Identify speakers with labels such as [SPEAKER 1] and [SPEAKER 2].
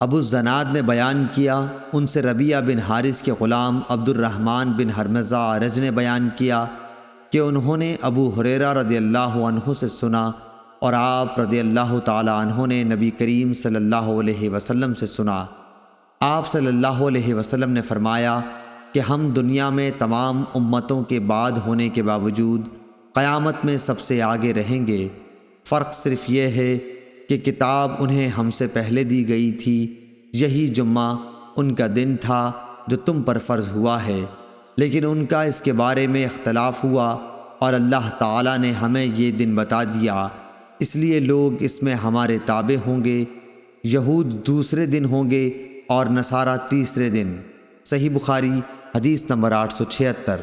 [SPEAKER 1] ابو الزناد نے بیان کیا، ان سے ربیہ بن حارث کے غلام عبد الرحمن بن حرمزہ رج نے بیان کیا کہ انہوں نے ابو حریرہ رضی اللہ عنہ سے سنا اور آپ رضی اللہ تعالی عنہ نے نبی کریم صلی اللہ علیہ وسلم سے سنا۔ آپ صلی اللہ علیہ وسلم نے فرمایا کہ ہم دنیا میں تمام امتوں کے بعد ہونے کے باوجود قیامت میں سب سے آگے رہیں گے۔ فرق صرف یہ ہے کہ کتاب انہیں ہم سے پہلے دی گئی تھی، یہی جمعہ ان کا دن تھا جو تم پر فرض ہوا ہے۔ لیکن ان کا اس کے بارے میں اختلاف ہوا اور اللہ تعالیٰ نے ہمیں یہ دن بتا دیا۔ اس لیے لوگ اس میں ہمارے تابع ہوں گے، یہود دوسرے دن ہوں گے اور نصارہ تیسرے دن۔ صحیح بخاری، حدیث نمبر آٹھ سو چھہتر۔